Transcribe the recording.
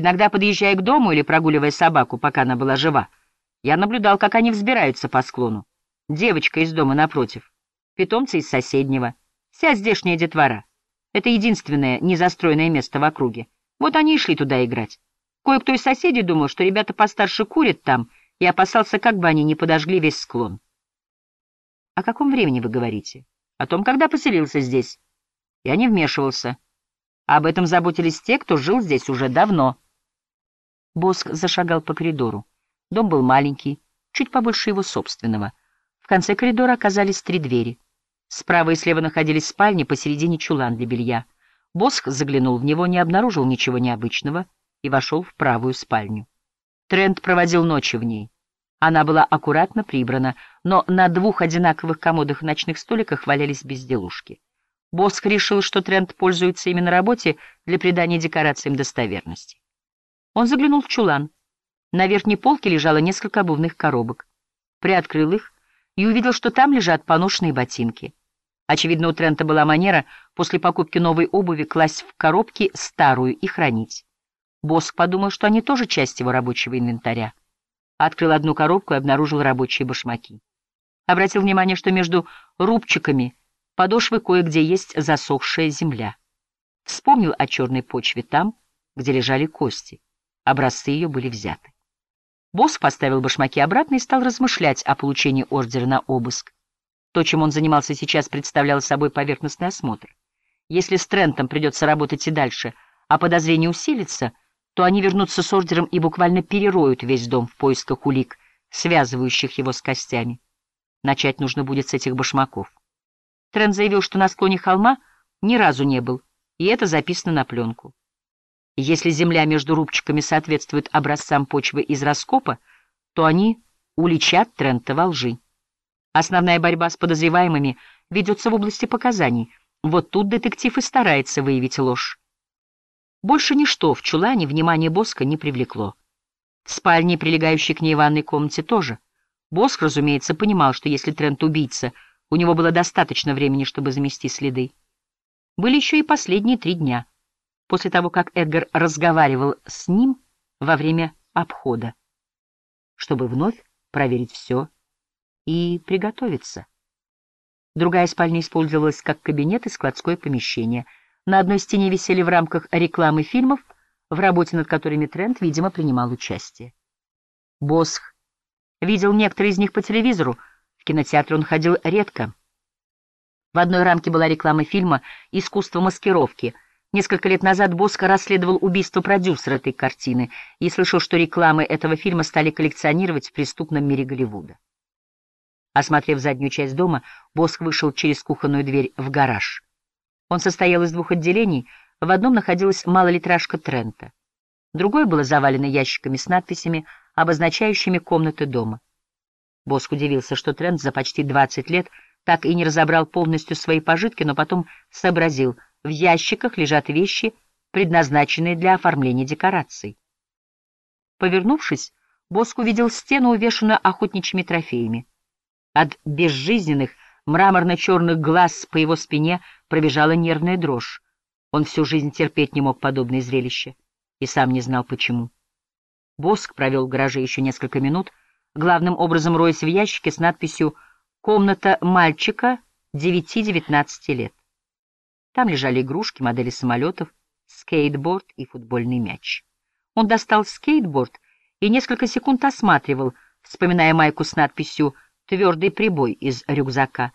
Иногда, подъезжая к дому или прогуливая собаку, пока она была жива, я наблюдал, как они взбираются по склону. Девочка из дома напротив, питомцы из соседнего, вся здешняя детвора. Это единственное незастроенное место в округе. Вот они и шли туда играть. Кое-кто из соседей думал, что ребята постарше курят там, и опасался, как бы они не подожгли весь склон. — О каком времени вы говорите? — О том, когда поселился здесь. Я не вмешивался. Об этом заботились те, кто жил здесь уже давно. Боск зашагал по коридору. Дом был маленький, чуть побольше его собственного. В конце коридора оказались три двери. Справа и слева находились спальни, посередине чулан для белья. Боск заглянул в него, не обнаружил ничего необычного и вошел в правую спальню. Трент проводил ночи в ней. Она была аккуратно прибрана, но на двух одинаковых комодах и ночных столиках валялись безделушки. Боск решил, что Трент пользуется ими на работе для придания декорациям достоверности. Он заглянул в чулан. На верхней полке лежало несколько обувных коробок. Приоткрыл их и увидел, что там лежат поношенные ботинки. Очевидно, у Трента была манера после покупки новой обуви класть в коробки старую и хранить. Боск подумал, что они тоже часть его рабочего инвентаря. Открыл одну коробку и обнаружил рабочие башмаки. Обратил внимание, что между рубчиками подошвы кое-где есть засохшая земля. Вспомнил о черной почве там, где лежали кости. Образцы ее были взяты. Босс поставил башмаки обратно и стал размышлять о получении ордера на обыск. То, чем он занимался сейчас, представляло собой поверхностный осмотр. Если с Трентом придется работать и дальше, а подозрение усилится, то они вернутся с ордером и буквально перероют весь дом в поисках улик, связывающих его с костями. Начать нужно будет с этих башмаков. Трент заявил, что на склоне холма ни разу не был, и это записано на пленку. Если земля между рубчиками соответствует образцам почвы из раскопа, то они уличат Трента во лжи. Основная борьба с подозреваемыми ведется в области показаний. Вот тут детектив и старается выявить ложь. Больше ничто в чулане внимание Боска не привлекло. В спальне, прилегающей к ней ванной комнате, тоже. Боск, разумеется, понимал, что если Трент убийца — у него было достаточно времени, чтобы замести следы. Были еще и последние три дня, после того, как Эдгар разговаривал с ним во время обхода, чтобы вновь проверить все и приготовиться. Другая спальня использовалась как кабинет и складское помещение. На одной стене висели в рамках рекламы фильмов, в работе над которыми Трент, видимо, принимал участие. Босх видел некоторые из них по телевизору, в кинотеатр он ходил редко. В одной рамке была реклама фильма «Искусство маскировки». Несколько лет назад Боско расследовал убийство продюсера этой картины и слышал, что рекламы этого фильма стали коллекционировать в преступном мире Голливуда. Осмотрев заднюю часть дома, Боск вышел через кухонную дверь в гараж. Он состоял из двух отделений, в одном находилась малолитражка Трента. Другое было завалено ящиками с надписями, обозначающими комнаты дома. Боск удивился, что Трент за почти 20 лет так и не разобрал полностью свои пожитки, но потом сообразил, в ящиках лежат вещи, предназначенные для оформления декораций. Повернувшись, Боск увидел стену, увешанную охотничьими трофеями. От безжизненных, мраморно-черных глаз по его спине пробежала нервная дрожь. Он всю жизнь терпеть не мог подобное зрелище и сам не знал почему. Боск провел в гараже еще несколько минут, главным образом роясь в ящике с надписью «Комната мальчика 9-19 лет». Там лежали игрушки, модели самолетов, скейтборд и футбольный мяч. Он достал скейтборд и несколько секунд осматривал, вспоминая майку с надписью «Твердый прибой» из рюкзака.